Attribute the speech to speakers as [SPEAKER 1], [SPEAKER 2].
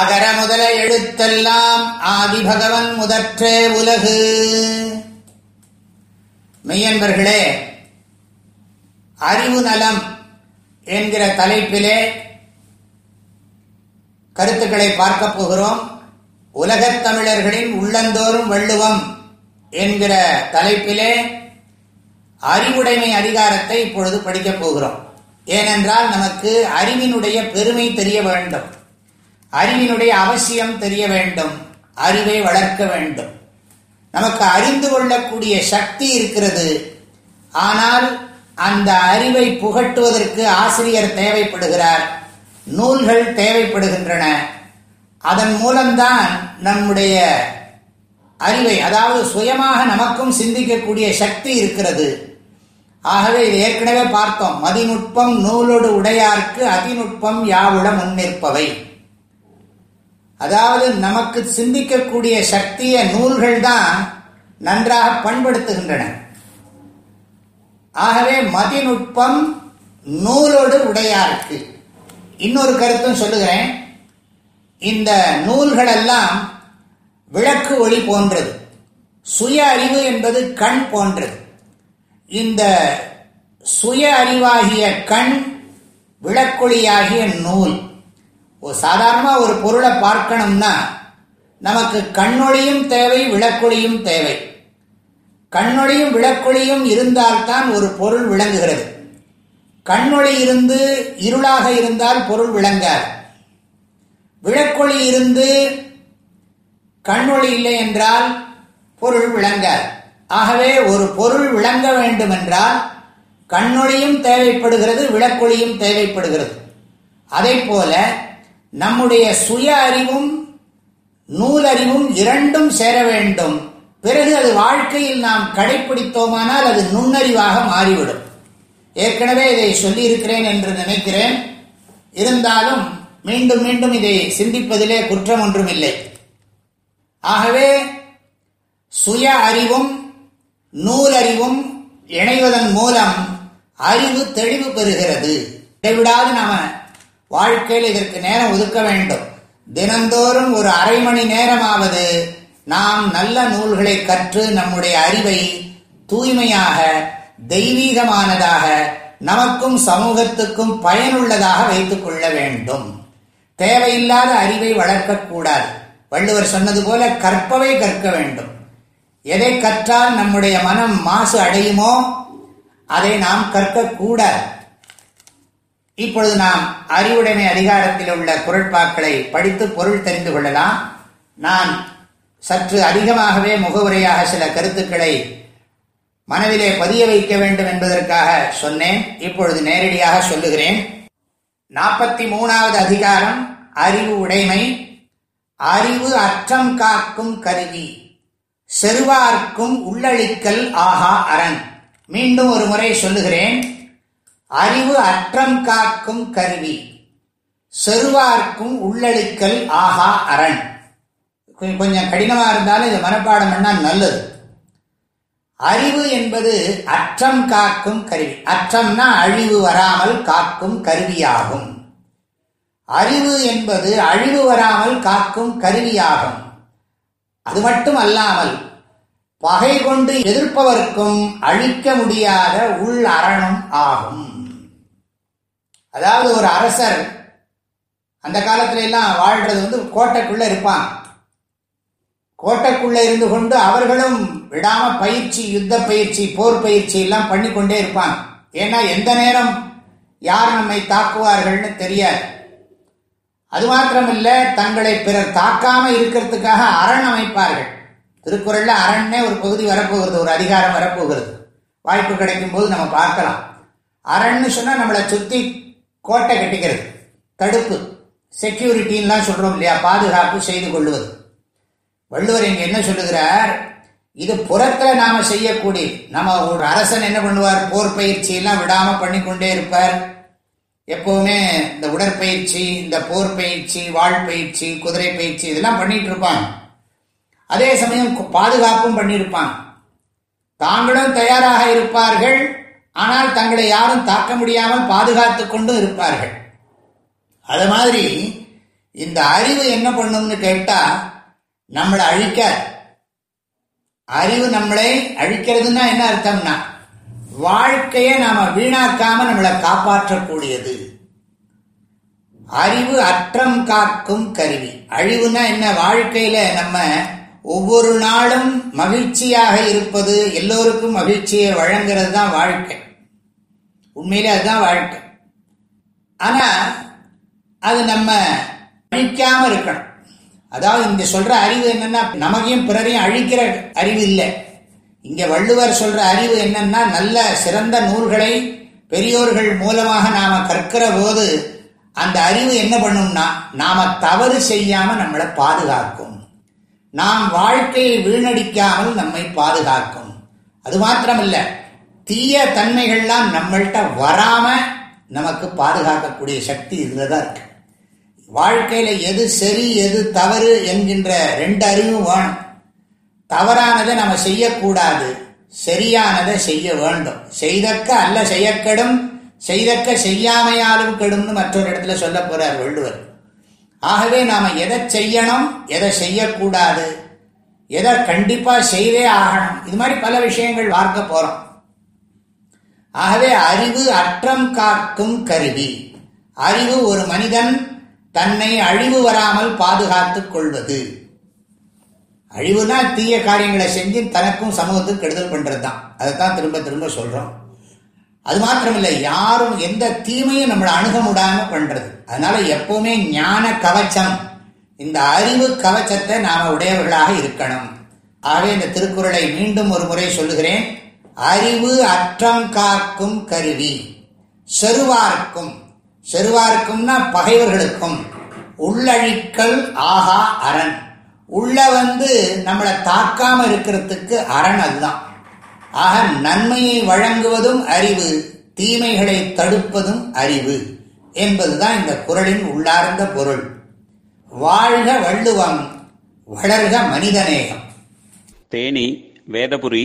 [SPEAKER 1] அகர முதல எழுத்தெல்லாம் பகவன் முதற்றே உலகு மெய்யன்பர்களே அறிவு நலம் என்கிற தலைப்பிலே கருத்துக்களை பார்க்கப் போகிறோம் உலகத் தமிழர்களின் உள்ளந்தோறும் வள்ளுவம் என்கிற தலைப்பிலே அறிவுடைமை அதிகாரத்தை இப்பொழுது படிக்கப் போகிறோம் ஏனென்றால் நமக்கு அறிவினுடைய பெருமை தெரிய வேண்டும் அறிவினுடைய அவசியம் தெரிய வேண்டும் அறிவை வளர்க்க வேண்டும் நமக்கு அறிந்து கொள்ளக்கூடிய சக்தி இருக்கிறது ஆனால் அந்த அறிவை புகட்டுவதற்கு ஆசிரியர் தேவைப்படுகிறார் நூல்கள் தேவைப்படுகின்றன அதன் மூலம்தான் நம்முடைய அறிவை அதாவது சுயமாக நமக்கும் சிந்திக்கக்கூடிய சக்தி இருக்கிறது ஆகவே இது ஏற்கனவே பார்த்தோம் மதிநுட்பம் நூலோடு உடையார்க்கு அதிநுட்பம் யாவுள முன்னிற்பவை அதாவது நமக்கு சிந்திக்கக்கூடிய சக்திய நூல்கள் தான் நன்றாக பண்படுத்துகின்றன ஆகவே மதிநுட்பம் நூலோடு உடையாருக்கு இன்னொரு கருத்தும் சொல்லுகிறேன் இந்த நூல்களெல்லாம் விளக்கு ஒளி போன்றது சுய அறிவு என்பது கண் போன்றது இந்த சுய அறிவாகிய கண் விளக்கொளியாகிய நூல் சாதாரணமாக ஒரு பொருளை பார்க்கணும்னா நமக்கு கண்ணொழியும் தேவை விளக்கொழியும் தேவை கண்ணொழியும் விளக்கொழியும் இருந்தால்தான் ஒரு பொருள் விளங்குகிறது கண்ணொழி இருந்து இருளாக இருந்தால் பொருள் விளங்காது விளக்கொழி இருந்து கண்ணொழி இல்லை என்றால் பொருள் விளங்காது ஆகவே ஒரு பொருள் விளங்க வேண்டுமென்றால் கண்ணொழியும் தேவைப்படுகிறது விளக்கொழியும் தேவைப்படுகிறது அதே போல நம்முடைய சுய அறிவும் நூலறிவும் இரண்டும் சேர வேண்டும் பிறகு அது வாழ்க்கையில் நாம் கடைபிடித்தோமானால் அது நுண்ணறிவாக மாறிவிடும் ஏற்கனவே இதை சொல்லியிருக்கிறேன் என்று நினைக்கிறேன் இருந்தாலும் மீண்டும் மீண்டும் இதை சிந்திப்பதிலே குற்றம் ஒன்றும் இல்லை ஆகவே சுய அறிவும் நூலறிவும் இணைவதன் மூலம் அறிவு தெளிவு பெறுகிறது இடைவிடாது நாம வாழ்க்கையில் இதற்கு நேரம் ஒதுக்க வேண்டும் தினந்தோறும் ஒரு அரை மணி நேரமாவது நாம் நல்ல நூல்களை கற்று நம்முடைய அறிவை தூய்மையாக தெய்வீகமானதாக நமக்கும் சமூகத்துக்கும் பயனுள்ளதாக வைத்துக் கொள்ள வேண்டும் தேவையில்லாத அறிவை வளர்க்கக்கூடாது வள்ளுவர் சொன்னது போல கற்பவை கற்க வேண்டும் எதை கற்றால் நம்முடைய மனம் மாசு அடையுமோ அதை நாம் கற்கக்கூடாது இப்பொழுது நாம் அறிவுடைமை அதிகாரத்தில் உள்ள குரட்பாக்களை படித்து பொருள் தெரிந்து கொள்ளலாம் நான் சற்று அதிகமாகவே முகவுரையாக சில கருத்துக்களை மனதிலே பதிய வைக்க வேண்டும் என்பதற்காக சொன்னேன் இப்பொழுது நேரடியாக சொல்லுகிறேன் நாற்பத்தி மூணாவது அதிகாரம் அறிவு உடைமை அறிவு அற்றம் காக்கும் கருவி செருவார்க்கும் உள்ளழிக்கல் ஆகா அரண் மீண்டும் ஒரு முறை சொல்லுகிறேன் அறிவு அற்றம் காக்கும் கருவி செருவார்க்கும் உள்ளழுக்கல் ஆகா அரண் கொஞ்சம் கடினமாக இருந்தாலும் இதை மனப்பாடம் பண்ணால் நல்லது அறிவு என்பது அற்றம் காக்கும் கருவி அற்றம்னா அழிவு வராமல் காக்கும் கருவியாகும் அறிவு என்பது அழிவு வராமல் காக்கும் கருவியாகும் அது மட்டும் அல்லாமல் பகை கொண்டு எதிர்ப்பவர்க்கும் அழிக்க முடியாத உள் அரணம் ஆகும் அதாவது ஒரு அரசர் அந்த காலத்துல எல்லாம் வாழ்றது வந்து கோட்டைக்குள்ள இருப்பான் கோட்டைக்குள்ள இருந்து கொண்டு அவர்களும் விடாம பயிற்சி யுத்த பயிற்சி போர் பயிற்சி எல்லாம் பண்ணிக்கொண்டே இருப்பான் ஏன்னா எந்த நேரம் யார் நம்மை தாக்குவார்கள்னு தெரியாது அது மாத்திரமில்ல தங்களை பிறர் தாக்காம இருக்கிறதுக்காக அரண் அமைப்பார்கள் திருக்குறள்ல அரண்னே ஒரு பகுதி வரப்போகிறது ஒரு அதிகாரம் வரப்போகிறது வாய்ப்பு கிடைக்கும் போது நம்ம பார்க்கலாம் அரண்னு சொன்னா நம்மளை சுத்தி கோட்டை கட்டிக்கிறது தடுப்பு செக்யூரிட்டின்லாம் சொல்கிறோம் இல்லையா பாதுகாப்பு செய்து கொள்வது வள்ளுவர் இங்கே என்ன சொல்லுகிறார் இது புறத்தில் நாம் செய்யக்கூடிய நம்ம ஒரு அரசன் என்ன பண்ணுவார் போர் பயிற்சியெல்லாம் விடாமல் பண்ணிக்கொண்டே இருப்பார் எப்போவுமே இந்த உடற்பயிற்சி இந்த போர் பயிற்சி வாழ் பயிற்சி குதிரை பயிற்சி இதெல்லாம் பண்ணிட்டு இருப்பாங்க அதே சமயம் பாதுகாப்பும் பண்ணியிருப்பாங்க தாங்களும் தயாராக இருப்பார்கள் ஆனால் தங்களை யாரும் தாக்க முடியாமல் பாதுகாத்து கொண்டும் இருப்பார்கள் அது மாதிரி இந்த அறிவு என்ன பண்ணும்னு கேட்டால் நம்மளை அழிக்க அறிவு நம்மளை அழிக்கிறதுன்னா என்ன அர்த்தம்னா வாழ்க்கையை நாம் வீணாக்காம நம்மளை காப்பாற்றக்கூடியது அறிவு அற்றம் காக்கும் கருவி அழிவுனா என்ன வாழ்க்கையில் நம்ம ஒவ்வொரு நாளும் மகிழ்ச்சியாக இருப்பது எல்லோருக்கும் மகிழ்ச்சியை வழங்குறது தான் வாழ்க்கை உண்மையிலே அதுதான் வாழ்க்கை ஆனா அது நம்ம அழிக்காம இருக்கணும் அதாவது இங்க சொல்ற அறிவு என்னன்னா நமக்கையும் பிறரையும் அழிக்கிற அறிவு இல்லை இங்க வள்ளுவர் சொல்ற அறிவு என்னன்னா நல்ல சிறந்த நூல்களை பெரியோர்கள் மூலமாக நாம கற்கிற போது அந்த அறிவு என்ன பண்ணும்னா நாம தவறு செய்யாம நம்மளை பாதுகாக்கும் நாம் வாழ்க்கையை வீணடிக்காமல் நம்மை பாதுகாக்கும் அது மாத்திரமில்லை தீய தன்மைகள்லாம் நம்மள்கிட்ட வராமல் நமக்கு பாதுகாக்கக்கூடிய சக்தி இதில் இருக்கு வாழ்க்கையில் எது சரி எது தவறு என்கின்ற ரெண்டு அறிவும் வேணும் தவறானதை நம்ம செய்யக்கூடாது சரியானதை செய்ய வேண்டும் செய்தக்க அல்ல செய்யக்கெடும் செய்தக்க செய்யாமையாலும் கெடும்னு மற்றொரு இடத்துல சொல்ல போறார் வள்ளுவர் ஆகவே நாம் எதை செய்யணும் எதை செய்யக்கூடாது எதை கண்டிப்பாக செய்தே ஆகணும் இது மாதிரி பல விஷயங்கள் பார்க்க போகிறோம் ஆகவே அறிவு அற்றம் காக்கும் கருவி அறிவு ஒரு மனிதன் தன்னை அழிவு வராமல் பாதுகாத்துக் கொள்வது அழிவுனா தீய காரியங்களை செஞ்சு தனக்கும் சமூகத்துக்கு கெடுதல் பண்ணுறது தான் அதை தான் திரும்ப திரும்ப சொல்கிறோம் அது மாத்திரமில்லை யாரும் எந்த தீமையும் நம்மளை அணுக முடியாமல் பண்ணுறது அதனால எப்பவுமே ஞான கவச்சம் இந்த அறிவு கவச்சத்தை நாம் உடையவர்களாக இருக்கணும் ஆகவே இந்த திருக்குறளை மீண்டும் ஒரு முறை சொல்லுகிறேன் அறிவு அற்றம் காக்கும் கருவி செருவார்க்கும் செருவார்க்கும்னா பகைவர்களுக்கும் உள்ளழிக்கல் ஆகா அரண் உள்ள வந்து நம்மளை தாக்காம இருக்கிறதுக்கு அரண் அதுதான் ஆக நன்மையை வழங்குவதும் அறிவு தீமைகளை தடுப்பதும் அறிவு என்பதுதான் இந்த குரலின் உள்ளார்ந்த பொருள் வாழ்க வள்ளுவம் வளர்க மனிதநேகம் தேனி வேதபுரி